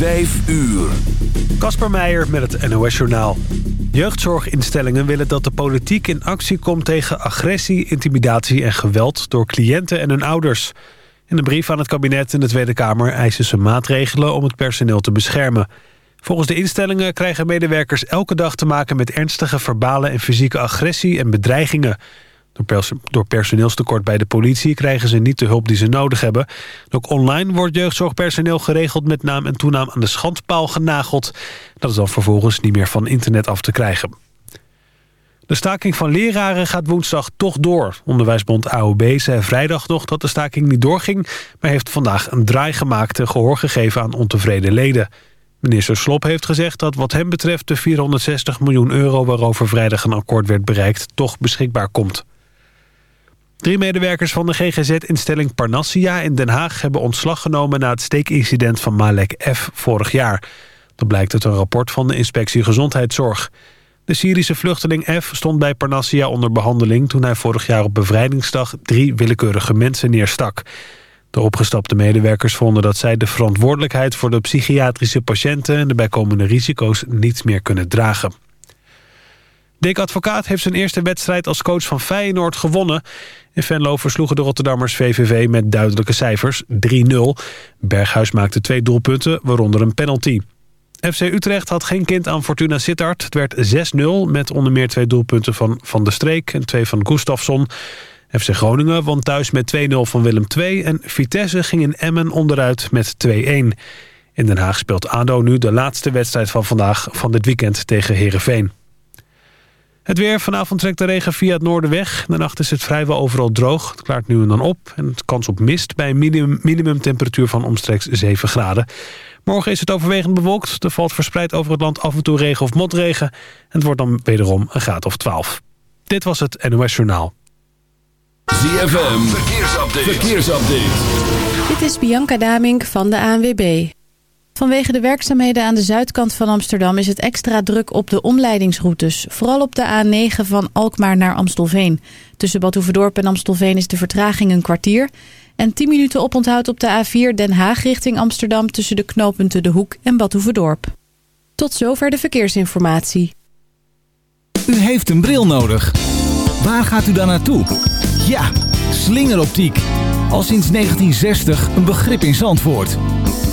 Vijf uur. Kasper Meijer met het NOS-journaal. Jeugdzorginstellingen willen dat de politiek in actie komt tegen agressie, intimidatie en geweld door cliënten en hun ouders. In een brief aan het kabinet in de Tweede Kamer eisen ze maatregelen om het personeel te beschermen. Volgens de instellingen krijgen medewerkers elke dag te maken met ernstige verbale en fysieke agressie en bedreigingen. Door personeelstekort bij de politie krijgen ze niet de hulp die ze nodig hebben. Ook online wordt jeugdzorgpersoneel geregeld met naam en toenaam aan de schandpaal genageld. Dat is dan vervolgens niet meer van internet af te krijgen. De staking van leraren gaat woensdag toch door. Onderwijsbond AOB zei vrijdag nog dat de staking niet doorging... maar heeft vandaag een draai gemaakt en gehoor gegeven aan ontevreden leden. Minister Slop heeft gezegd dat wat hem betreft de 460 miljoen euro... waarover vrijdag een akkoord werd bereikt, toch beschikbaar komt. Drie medewerkers van de GGZ-instelling Parnassia in Den Haag... hebben ontslag genomen na het steekincident van Malek F. vorig jaar. Dat blijkt uit een rapport van de Inspectie Gezondheidszorg. De Syrische vluchteling F stond bij Parnassia onder behandeling... toen hij vorig jaar op bevrijdingsdag drie willekeurige mensen neerstak. De opgestapte medewerkers vonden dat zij de verantwoordelijkheid... voor de psychiatrische patiënten en de bijkomende risico's niet meer kunnen dragen. Dick Advocaat heeft zijn eerste wedstrijd als coach van Feyenoord gewonnen. In Venlo versloegen de Rotterdammers VVV met duidelijke cijfers 3-0. Berghuis maakte twee doelpunten, waaronder een penalty. FC Utrecht had geen kind aan Fortuna Sittard. Het werd 6-0 met onder meer twee doelpunten van Van der Streek en twee van Gustafsson. FC Groningen won thuis met 2-0 van Willem II... en Vitesse ging in Emmen onderuit met 2-1. In Den Haag speelt ADO nu de laatste wedstrijd van vandaag van dit weekend tegen Heerenveen. Het weer. Vanavond trekt de regen via het noorden weg. De nacht is het vrijwel overal droog. Het klaart nu en dan op. En het kans op mist bij een minimum, minimumtemperatuur van omstreeks 7 graden. Morgen is het overwegend bewolkt. Er valt verspreid over het land af en toe regen of motregen. En het wordt dan wederom een graad of 12. Dit was het NOS Journaal. ZFM. Verkeersupdate. Verkeersupdate. Dit is Bianca Damink van de ANWB. Vanwege de werkzaamheden aan de zuidkant van Amsterdam is het extra druk op de omleidingsroutes. Vooral op de A9 van Alkmaar naar Amstelveen. Tussen Badhoevedorp en Amstelveen is de vertraging een kwartier. En 10 minuten oponthoud op de A4 Den Haag richting Amsterdam... tussen de knooppunten De Hoek en Badhoevedorp. Tot zover de verkeersinformatie. U heeft een bril nodig. Waar gaat u dan naartoe? Ja, slingeroptiek. Al sinds 1960 een begrip in Zandvoort.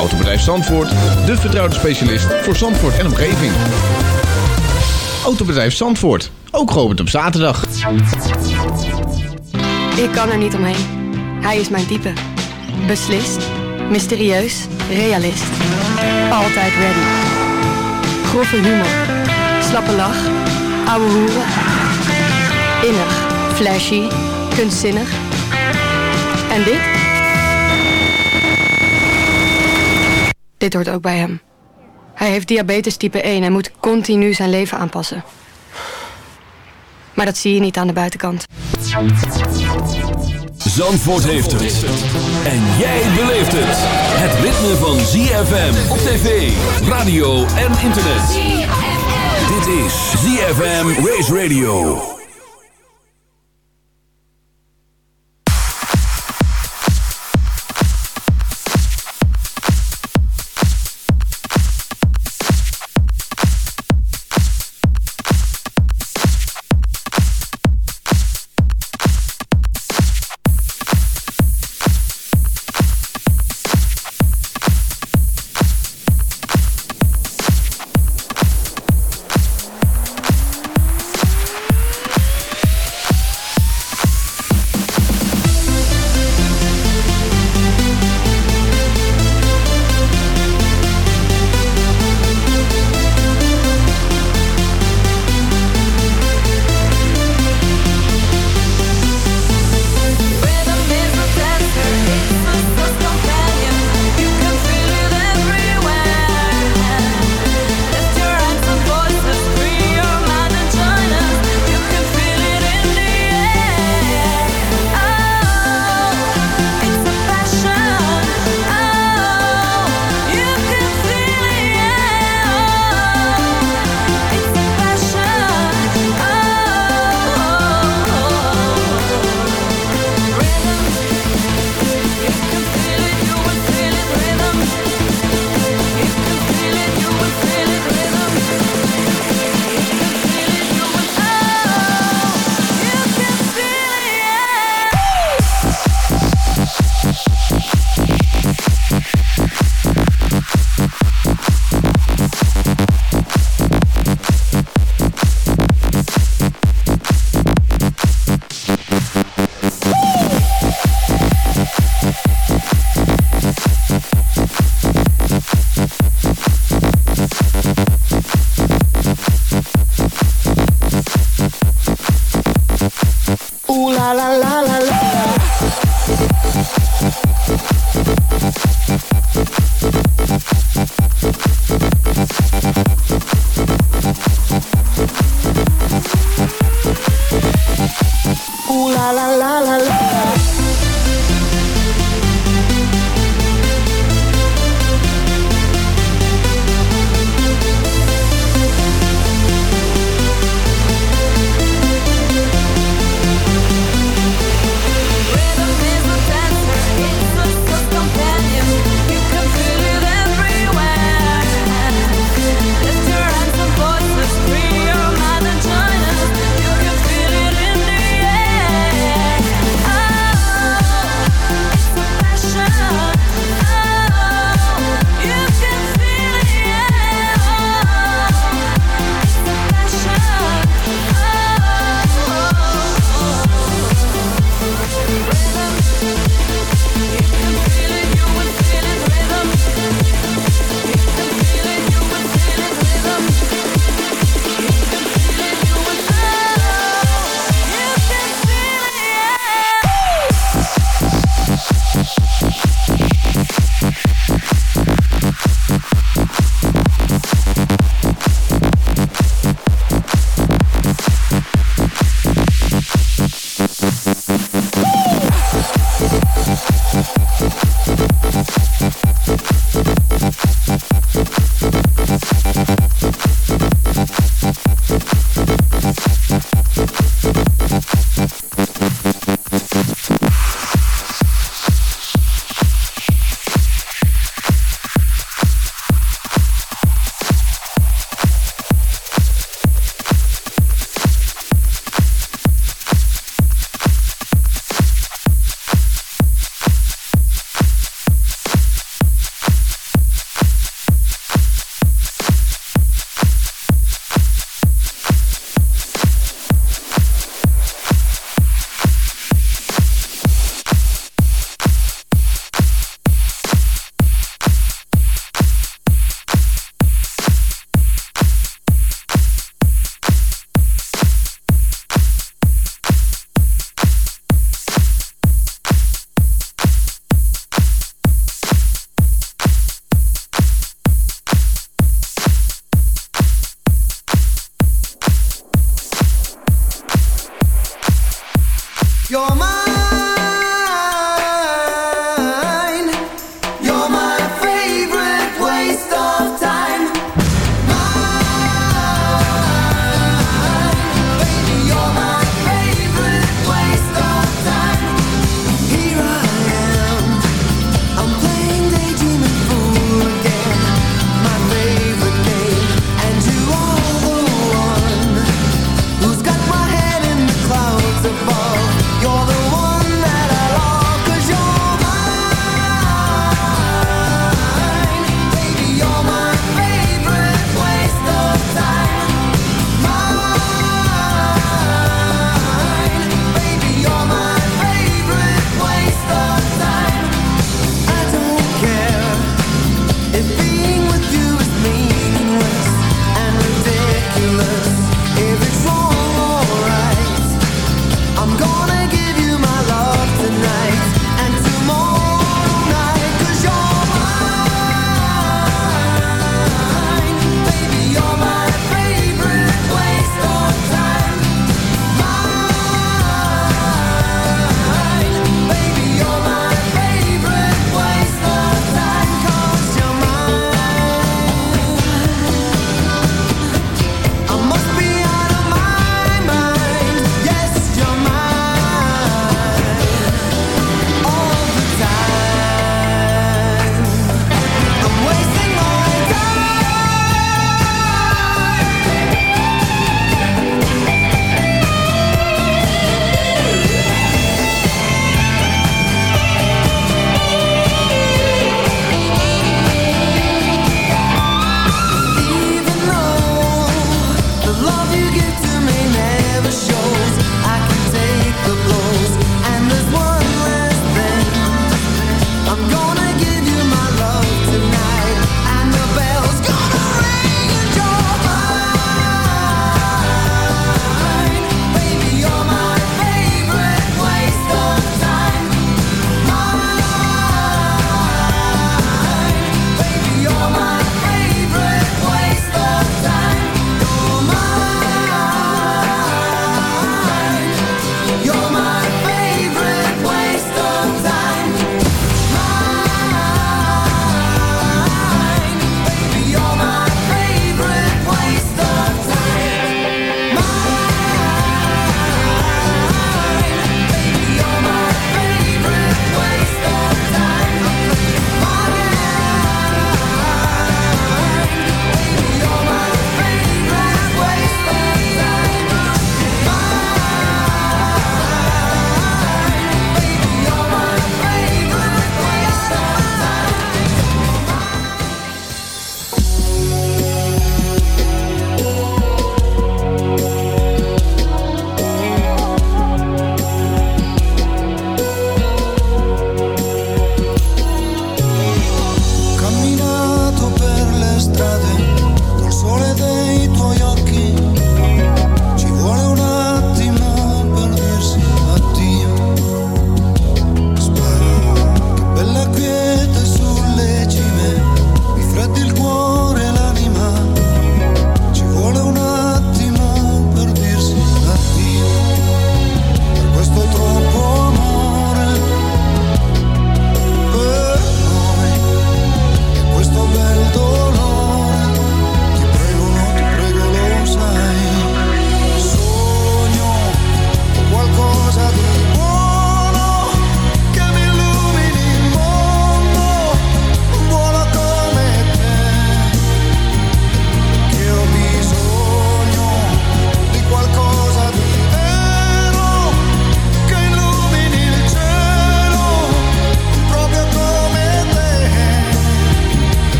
Autobedrijf Zandvoort, de vertrouwde specialist voor Zandvoort en omgeving. Autobedrijf Zandvoort, ook geopend op zaterdag. Ik kan er niet omheen. Hij is mijn type. Beslist, mysterieus, realist. Altijd ready. Grove humor, slappe lach, ouwe hoeren. Innig, flashy, kunstzinnig. En dit? Dit hoort ook bij hem. Hij heeft diabetes type 1 en moet continu zijn leven aanpassen. Maar dat zie je niet aan de buitenkant. Zandvoort heeft het. En jij beleeft het. Het ritme van ZFM op tv, radio en internet. Dit is ZFM Race Radio. You're the one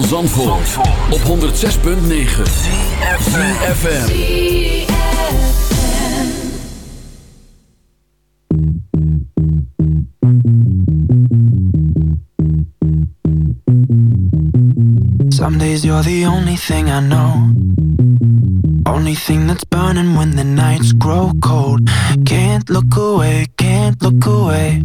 van Zandvoort, op 106.9 CFFM Some days you're the only thing I know. Only thing that's burning when the nights grow cold. Can't look away, can't look away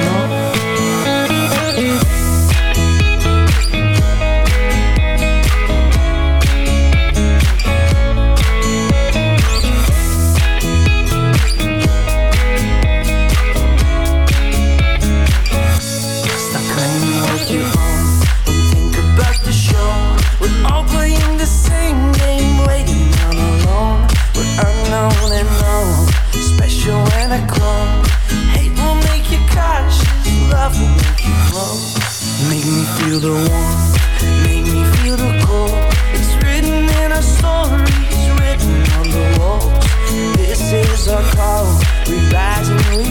Feel the warmth, make me feel the cold. It's written in our stories, written on the walls. This is our call, we rise and we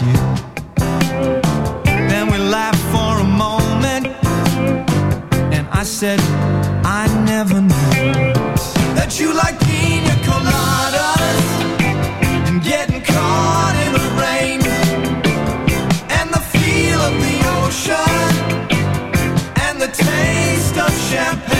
you. Then we laughed for a moment, and I said, I never knew that you like pina coladas and getting caught in the rain and the feel of the ocean and the taste of champagne.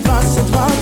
2022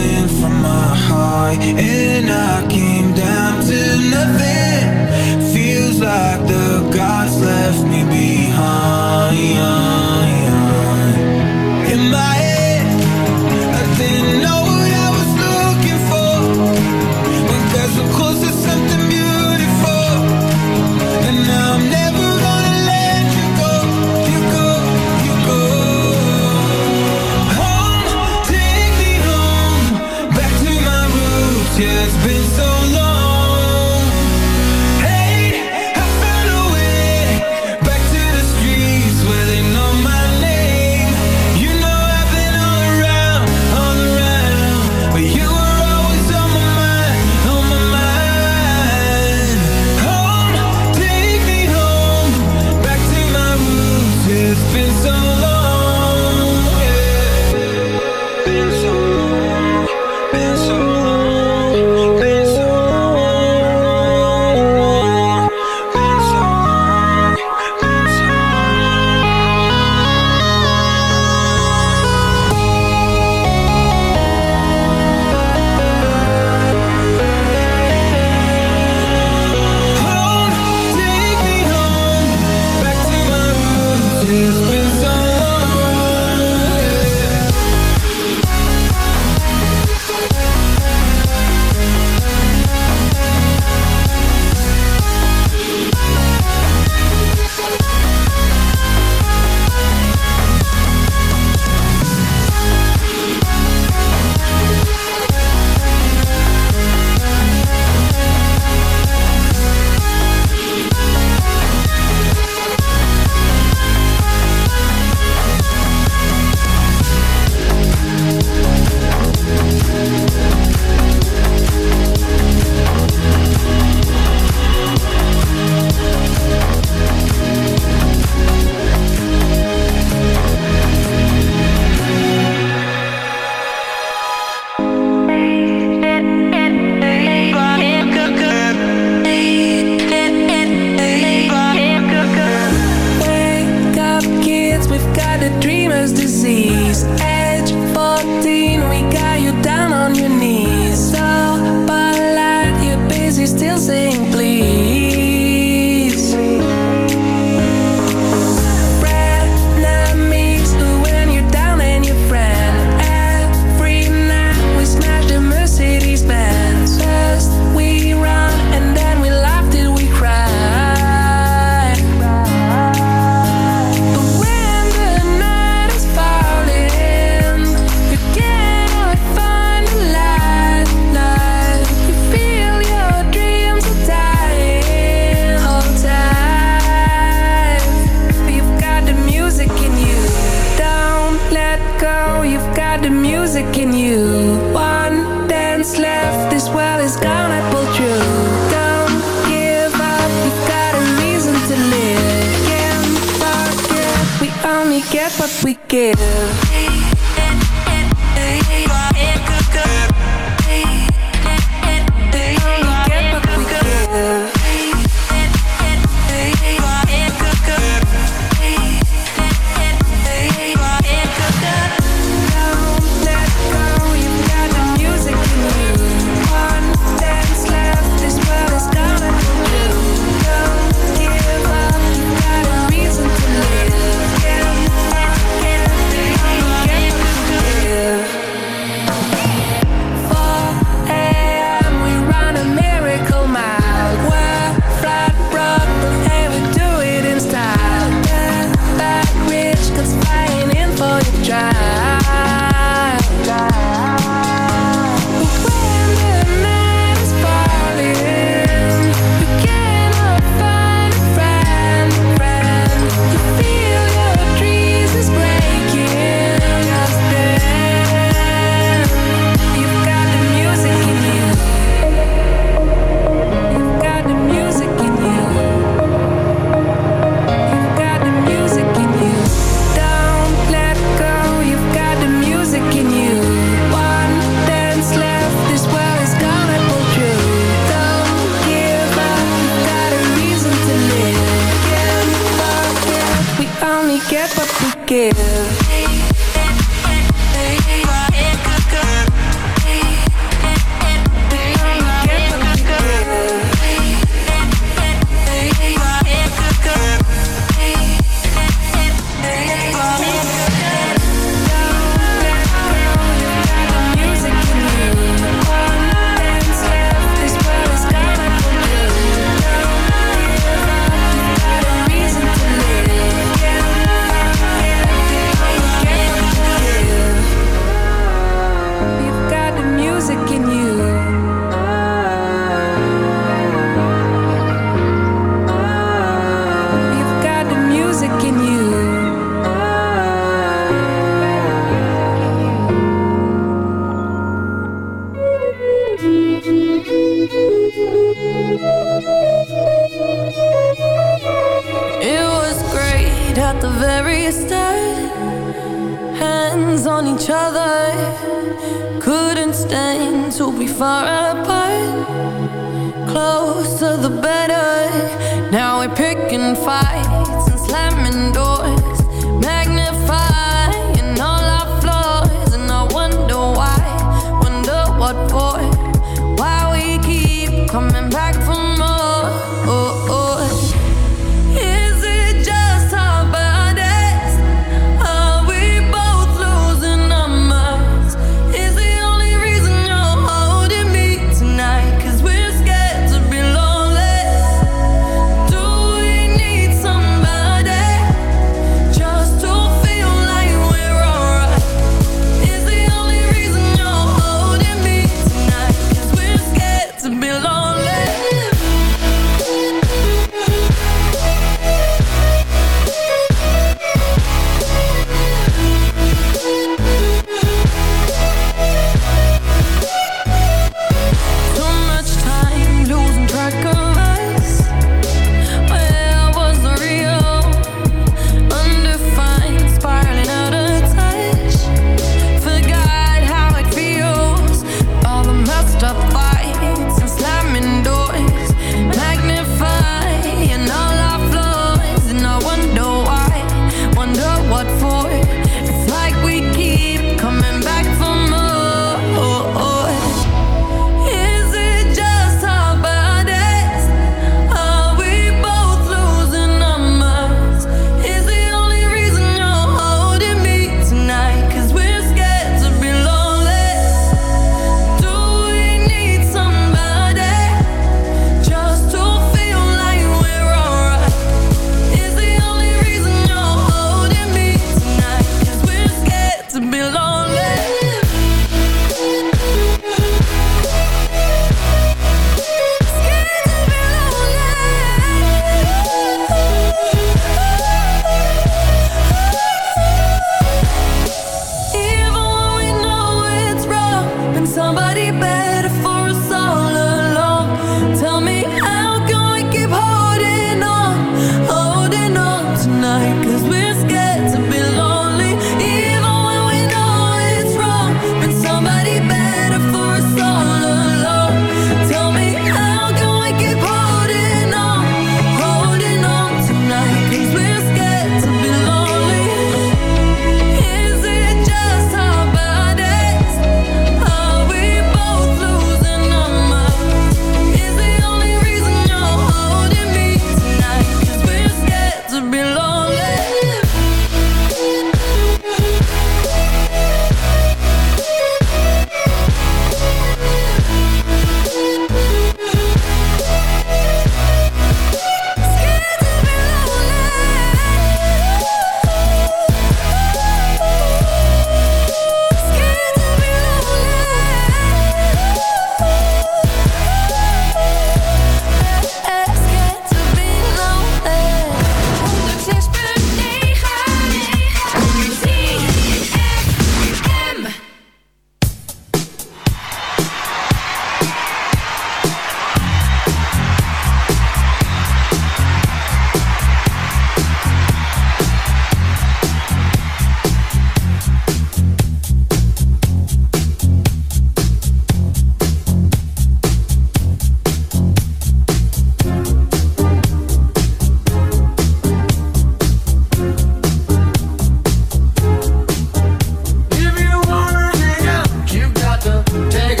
to take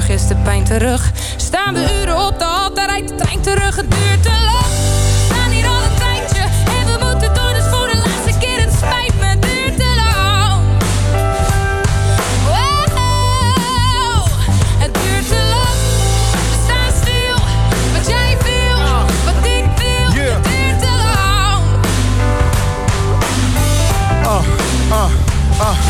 morgen is de pijn terug. Staan we uren op de hal, daar rijdt de trein terug. Het duurt te lang. We staan hier al een tijdje en we moeten door. Dus voor de laatste keer, het spijt me, het duurt te lang. Wow, het duurt te lang. We staan stil, wat jij wil, wat ik wil. Het duurt te lang. Ah, ah, ah.